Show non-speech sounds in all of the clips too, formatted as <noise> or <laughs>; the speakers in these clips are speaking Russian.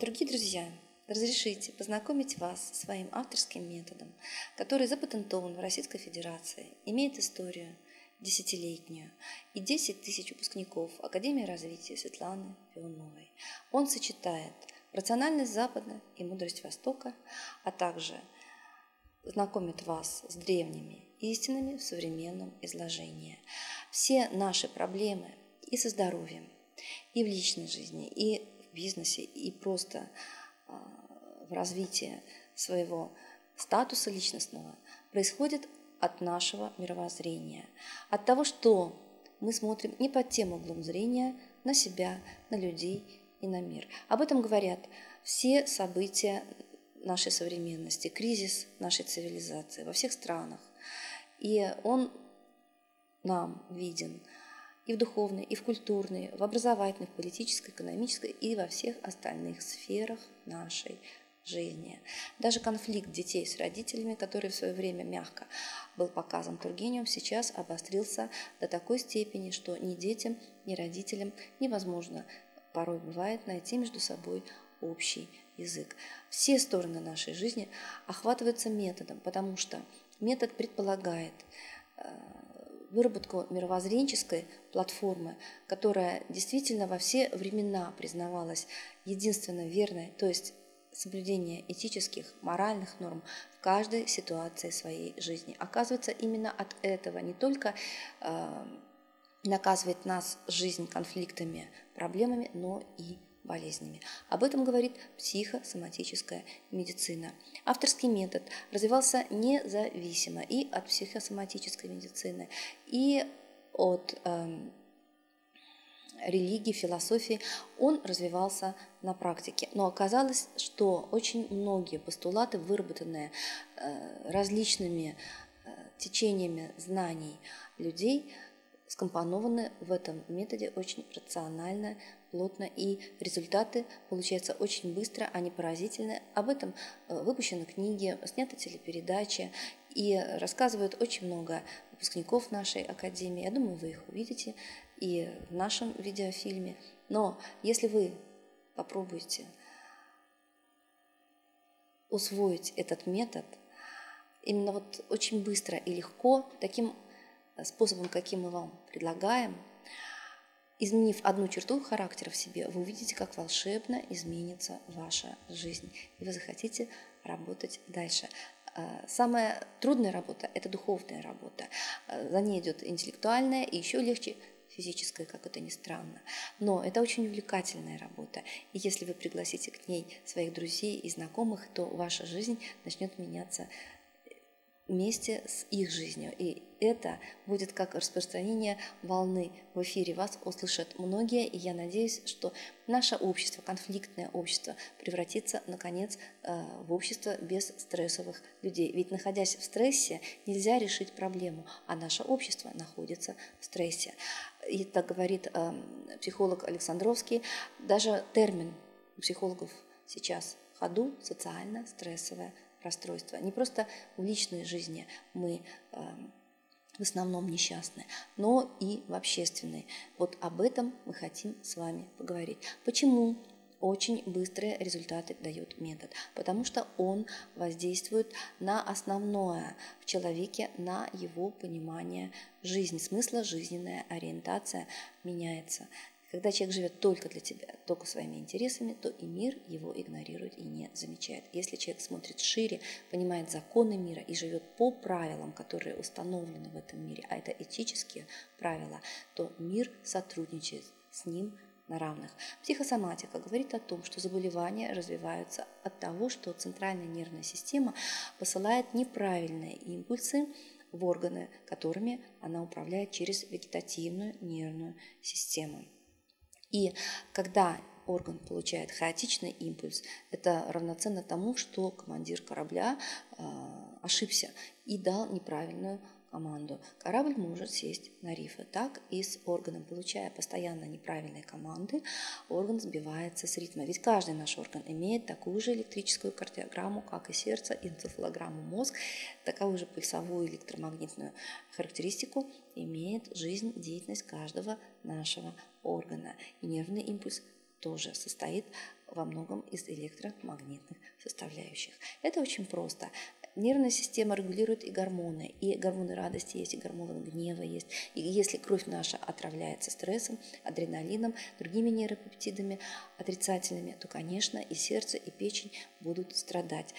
Дорогие друзья, разрешите познакомить вас с своим авторским методом, который запатентован в Российской Федерации, имеет историю десятилетнюю и 10 тысяч выпускников Академии развития Светланы Пионовой. Он сочетает рациональность Запада и мудрость Востока, а также знакомит вас с древними истинами в современном изложении. Все наши проблемы и со здоровьем, и в личной жизни, и в бизнесе, и просто а, в развитии своего статуса личностного происходят от нашего мировоззрения, от того, что мы смотрим не под тем углом зрения на себя, на людей и на мир. Об этом говорят все события нашей современности, кризис нашей цивилизации во всех странах. И он нам виден и в духовной, и в культурной, в образовательной, в политической, экономической и во всех остальных сферах нашей жизни. Даже конфликт детей с родителями, который в свое время мягко был показан Тургеневым, сейчас обострился до такой степени, что ни детям, ни родителям невозможно порой бывает найти между собой общий язык. Все стороны нашей жизни охватываются методом, потому что метод предполагает э, выработку мировоззренческой платформы, которая действительно во все времена признавалась единственно верной, то есть соблюдение этических, моральных норм в каждой ситуации своей жизни. Оказывается, именно от этого не только э, наказывает нас жизнь конфликтами, проблемами, но и болезнями. Об этом говорит психосоматическая медицина. Авторский метод развивался независимо и от психосоматической медицины, и от э, религии, философии, он развивался на практике. Но оказалось, что очень многие постулаты, выработанные э, различными э, течениями знаний людей, скомпонованы в этом методе очень рационально, плотно, и результаты получаются очень быстро, они поразительны. Об этом э, выпущены книги, сняты телепередачи, и рассказывают очень много выпускников нашей академии. Я думаю, вы их увидите и в нашем видеофильме. Но если вы попробуете усвоить этот метод, именно вот очень быстро и легко, таким способом, каким мы вам предлагаем, изменив одну черту характера в себе, вы увидите, как волшебно изменится ваша жизнь, и вы захотите работать дальше. А, самая трудная работа – это духовная работа. А, за ней идет интеллектуальная, и еще легче физическая, как это ни странно. Но это очень увлекательная работа. И если вы пригласите к ней своих друзей и знакомых, то ваша жизнь начнет меняться вместе с их жизнью. И это будет как распространение волны в эфире. Вас услышат многие, и я надеюсь, что наше общество, конфликтное общество, превратится, наконец, э, в общество без стрессовых людей. Ведь, находясь в стрессе, нельзя решить проблему, а наше общество находится в стрессе. И так говорит э, психолог Александровский, даже термин у психологов сейчас в ходу социально-стрессовое расстройства. Не просто в личной жизни мы эм, в основном несчастны, но и в общественной. Вот об этом мы хотим с вами поговорить. Почему очень быстрые результаты дает метод, потому что он воздействует на основное в человеке, на его понимание жизни, смысла жизненная ориентация меняется. Когда человек живет только для тебя, только своими интересами, то и мир его игнорирует и не замечает. Если человек смотрит шире, понимает законы мира и живет по правилам, которые установлены в этом мире, а это этические правила, то мир сотрудничает с ним на равных. Психосоматика говорит о том, что заболевания развиваются от того, что центральная нервная система посылает неправильные импульсы в органы, которыми она управляет через вегетативную нервную систему. И когда орган получает хаотичный импульс, это равноценно тому, что командир корабля э, ошибся и дал неправильную команду. Корабль может сесть на рифы. Так и с органом. Получая постоянно неправильные команды, орган сбивается с ритма. Ведь каждый наш орган имеет такую же электрическую кардиограмму, как и сердце, энцефалограмму мозг, такую же пульсовую электромагнитную характеристику имеет жизнь, деятельность каждого нашего органа. И нервный импульс тоже состоит во многом из электромагнитных составляющих. Это очень просто. Нервная система регулирует и гормоны, и гормоны радости есть, и гормоны гнева есть. И если кровь наша отравляется стрессом, адреналином, другими нейропептидами отрицательными, то, конечно, и сердце, и печень будут страдать.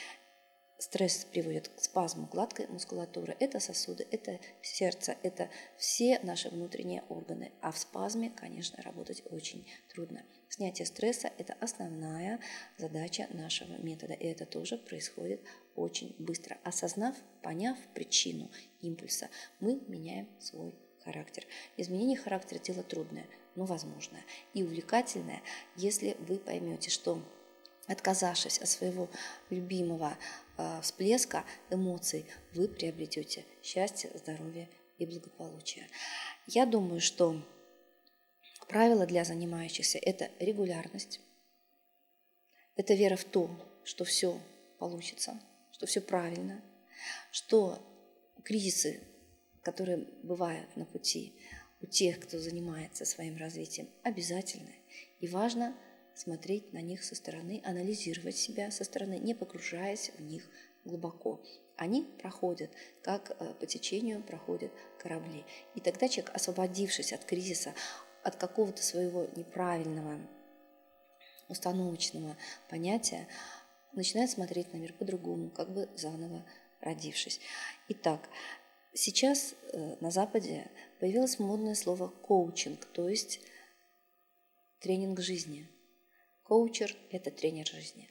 Стресс приводит к спазму гладкой мускулатуры. Это сосуды, это сердце, это все наши внутренние органы. А в спазме, конечно, работать очень трудно. Снятие стресса – это основная задача нашего метода. И это тоже происходит очень быстро. Осознав, поняв причину импульса, мы меняем свой характер. Изменение характера – дело трудное, но возможное и увлекательное, если вы поймете, что отказавшись от своего любимого э, всплеска эмоций, вы приобретете счастье, здоровье и благополучие. Я думаю, что правило для занимающихся – это регулярность, это вера в то, что все получится, что все правильно, что кризисы, которые бывают на пути у тех, кто занимается своим развитием, обязательны. И важно – смотреть на них со стороны, анализировать себя со стороны, не погружаясь в них глубоко. Они проходят, как э, по течению проходят корабли. И тогда человек, освободившись от кризиса, от какого-то своего неправильного установочного понятия, начинает смотреть на мир по-другому, как бы заново родившись. Итак, сейчас э, на Западе появилось модное слово коучинг, то есть тренинг жизни – Коучер – это тренер жизни.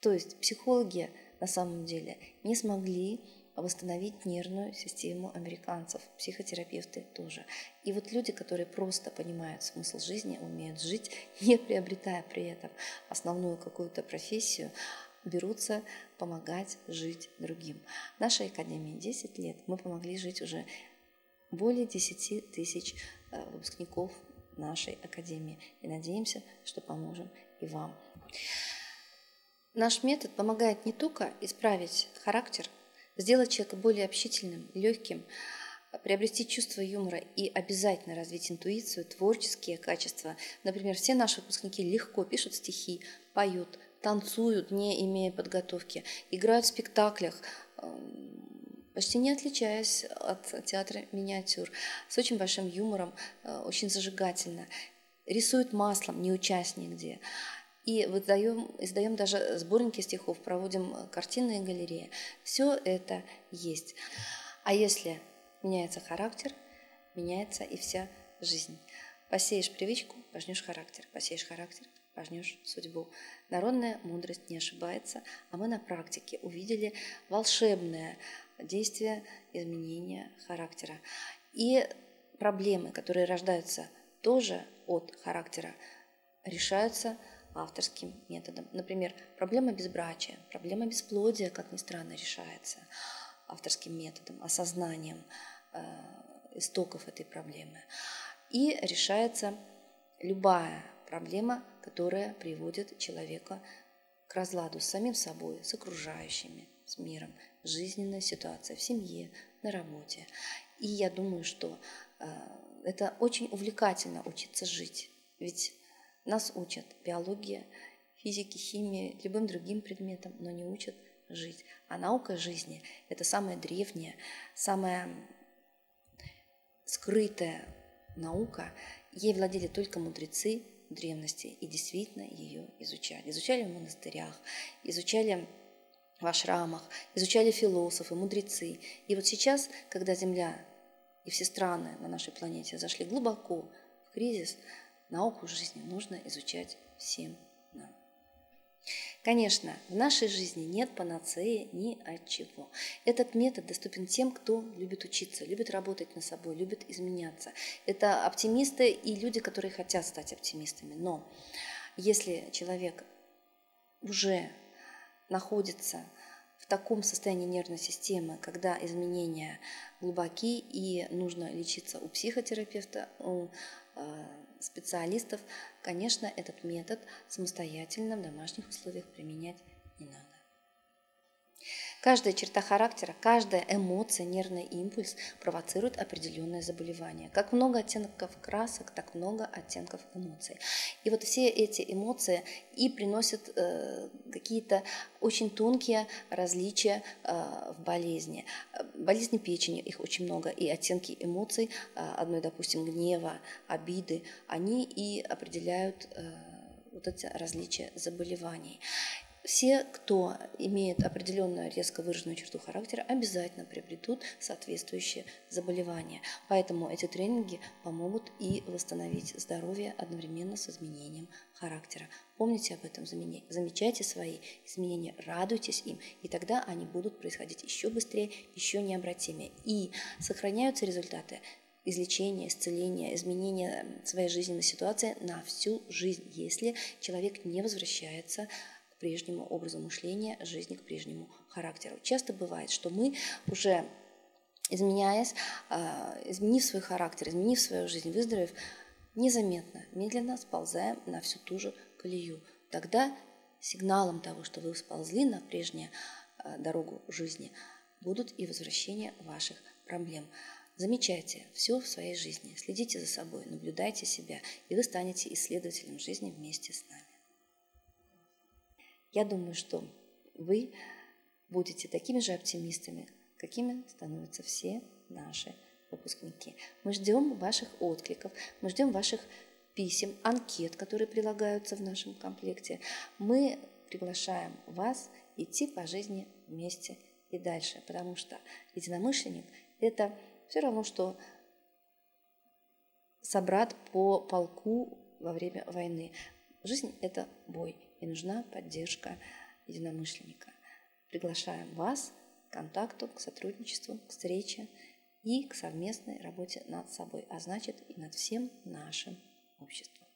То есть психологи на самом деле не смогли восстановить нервную систему американцев, психотерапевты тоже. И вот люди, которые просто понимают смысл жизни, умеют жить, <laughs> не приобретая при этом основную какую-то профессию, берутся помогать жить другим. Нашей Академии 10 лет, мы помогли жить уже более 10 тысяч э, выпускников нашей Академии. И надеемся, что поможем и вам. Наш метод помогает не только исправить характер, сделать человека более общительным, легким, приобрести чувство юмора и обязательно развить интуицию, творческие качества. Например, все наши выпускники легко пишут стихи, поют, танцуют, не имея подготовки, играют в спектаклях, эм, почти не отличаясь от театра миниатюр, с очень большим юмором, э, очень зажигательно рисуют маслом, не учась нигде. И выдаем, издаем даже сборники стихов, проводим картинные галереи. Все это есть. А если меняется характер, меняется и вся жизнь. Посеешь привычку, пожнешь характер. Посеешь характер, пожнешь судьбу. Народная мудрость не ошибается, а мы на практике увидели волшебное действие изменения характера. И проблемы, которые рождаются тоже от характера решаются авторским методом. Например, проблема безбрачия, проблема бесплодия, как ни странно, решается авторским методом, осознанием э, истоков этой проблемы. И решается любая проблема, которая приводит человека к разладу с самим собой, с окружающими, с миром, жизненная ситуация в семье, на работе. И я думаю, что э, это очень увлекательно учиться жить, ведь нас учат биология, физике, химии, любым другим предметам, но не учат жить. А наука жизни – это самая древняя, самая скрытая наука. Ей владели только мудрецы древности и действительно ее изучали. Изучали в монастырях, изучали в ашрамах, изучали философы, мудрецы. И вот сейчас, когда Земля и все страны на нашей планете зашли глубоко в кризис, науку жизни нужно изучать всем нам. Конечно, в нашей жизни нет панацеи ни от чего. Этот метод доступен тем, кто любит учиться, любит работать над собой, любит изменяться. Это оптимисты и люди, которые хотят стать оптимистами. Но если человек уже находится в таком состоянии нервной системы, когда изменения глубоки и нужно лечиться у психотерапевта, у э, специалистов, конечно, этот метод самостоятельно в домашних условиях применять не надо. Каждая черта характера, каждая эмоция, нервный импульс провоцирует определенное заболевание. Как много оттенков красок, так много оттенков эмоций. И вот все эти эмоции и приносят э, какие-то очень тонкие различия э, в болезни. Болезни печени, их очень много, и оттенки эмоций, э, одной, допустим, гнева, обиды, они и определяют э, вот эти различия заболеваний. Все, кто имеет определенную резко выраженную черту характера, обязательно приобретут соответствующее заболевание. Поэтому эти тренинги помогут и восстановить здоровье одновременно с изменением характера. Помните об этом, замечайте свои изменения, радуйтесь им, и тогда они будут происходить еще быстрее, еще необратимее. И сохраняются результаты излечения, исцеления, изменения своей жизненной ситуации на всю жизнь, если человек не возвращается к прежнему образу мышления, жизни, к прежнему характеру. Часто бывает, что мы уже изменяясь, а, изменив свой характер, изменив свою жизнь, выздоровев, незаметно, медленно сползаем на всю ту же колею. Тогда сигналом того, что вы сползли на прежнюю а, дорогу жизни, будут и возвращение ваших проблем. Замечайте все в своей жизни, следите за собой, наблюдайте себя, и вы станете исследователем жизни вместе с нами. Я думаю, что вы будете такими же оптимистами, какими становятся все наши выпускники. Мы ждем ваших откликов, мы ждем ваших писем, анкет, которые прилагаются в нашем комплекте. Мы приглашаем вас идти по жизни вместе и дальше, потому что единомышленник – это все равно, что собрат по полку во время войны. Жизнь – это бой и нужна поддержка единомышленника. Приглашаем вас к контакту, к сотрудничеству, к встрече и к совместной работе над собой, а значит и над всем нашим обществом.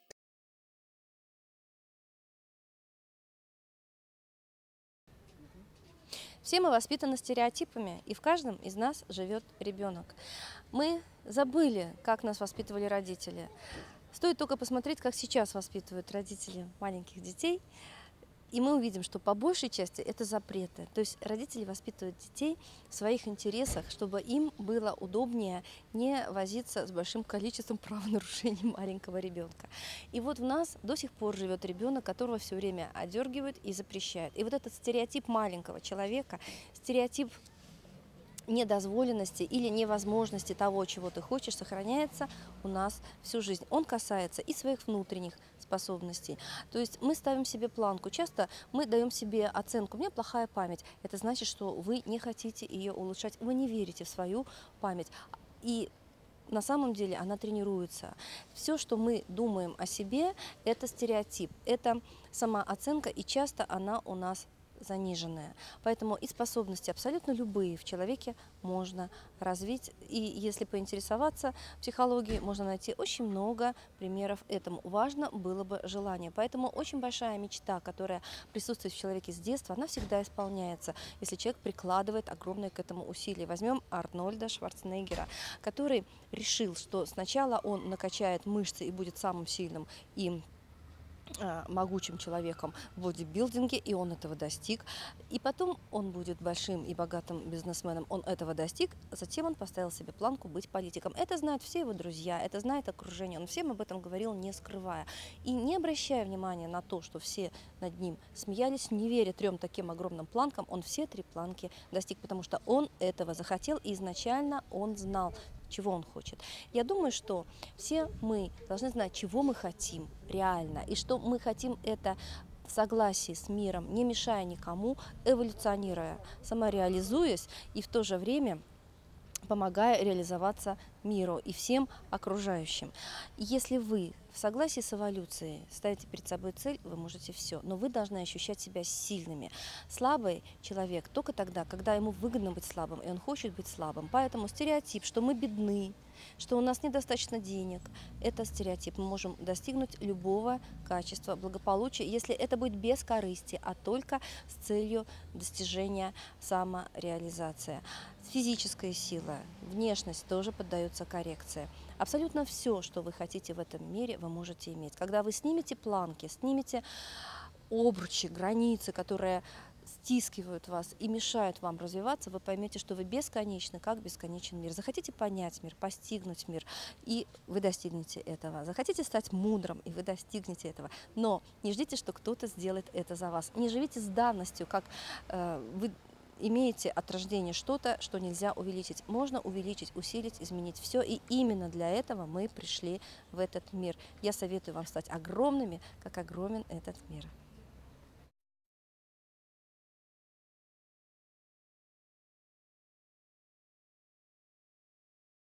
Все мы воспитаны стереотипами, и в каждом из нас живет ребенок. Мы забыли, как нас воспитывали родители. Стоит только посмотреть, как сейчас воспитывают родители маленьких детей, и мы увидим, что по большей части это запреты. То есть родители воспитывают детей в своих интересах, чтобы им было удобнее не возиться с большим количеством <laughs> правонарушений маленького ребенка. И вот в нас до сих пор живет ребенок, которого все время одергивают и запрещают. И вот этот стереотип маленького человека, стереотип недозволенности или невозможности того, чего ты хочешь, сохраняется у нас всю жизнь. Он касается и своих внутренних способностей. То есть мы ставим себе планку. Часто мы даем себе оценку. У меня плохая память. Это значит, что вы не хотите ее улучшать. Вы не верите в свою память. И на самом деле она тренируется. Все, что мы думаем о себе, это стереотип, это самооценка, и часто она у нас заниженная. Поэтому и способности абсолютно любые в человеке можно развить. И если поинтересоваться психологией, можно найти очень много примеров этому. Важно было бы желание. Поэтому очень большая мечта, которая присутствует в человеке с детства, она всегда исполняется, если человек прикладывает огромное к этому усилие. Возьмем Арнольда Шварценеггера, который решил, что сначала он накачает мышцы и будет самым сильным и а, могучим человеком в бодибилдинге, и он этого достиг. И потом он будет большим и богатым бизнесменом, он этого достиг. Затем он поставил себе планку быть политиком. Это знают все его друзья, это знает окружение. Он всем об этом говорил, не скрывая. И не обращая внимания на то, что все над ним смеялись, не веря трем таким огромным планкам, он все три планки достиг, потому что он этого захотел, и изначально он знал, чего он хочет. Я думаю, что все мы должны знать, чего мы хотим реально, и что мы хотим это в согласии с миром, не мешая никому, эволюционируя, самореализуясь и в то же время помогая реализоваться миру и всем окружающим. Если вы в согласии с эволюцией ставите перед собой цель, вы можете все, но вы должны ощущать себя сильными. Слабый человек только тогда, когда ему выгодно быть слабым, и он хочет быть слабым. Поэтому стереотип, что мы бедны, что у нас недостаточно денег, это стереотип. Мы можем достигнуть любого качества благополучия, если это будет без корысти, а только с целью достижения самореализации. Физическая сила, внешность тоже поддаются коррекции. Абсолютно все, что вы хотите в этом мире, вы можете иметь. Когда вы снимете планки, снимете обручи, границы, которые стискивают вас и мешают вам развиваться, вы поймете, что вы бесконечны, как бесконечен мир. Захотите понять мир, постигнуть мир, и вы достигнете этого. Захотите стать мудрым, и вы достигнете этого. Но не ждите, что кто-то сделает это за вас. Не живите с давностью, как э, вы имеете от рождения что-то, что нельзя увеличить. Можно увеличить, усилить, изменить все. И именно для этого мы пришли в этот мир. Я советую вам стать огромными, как огромен этот мир.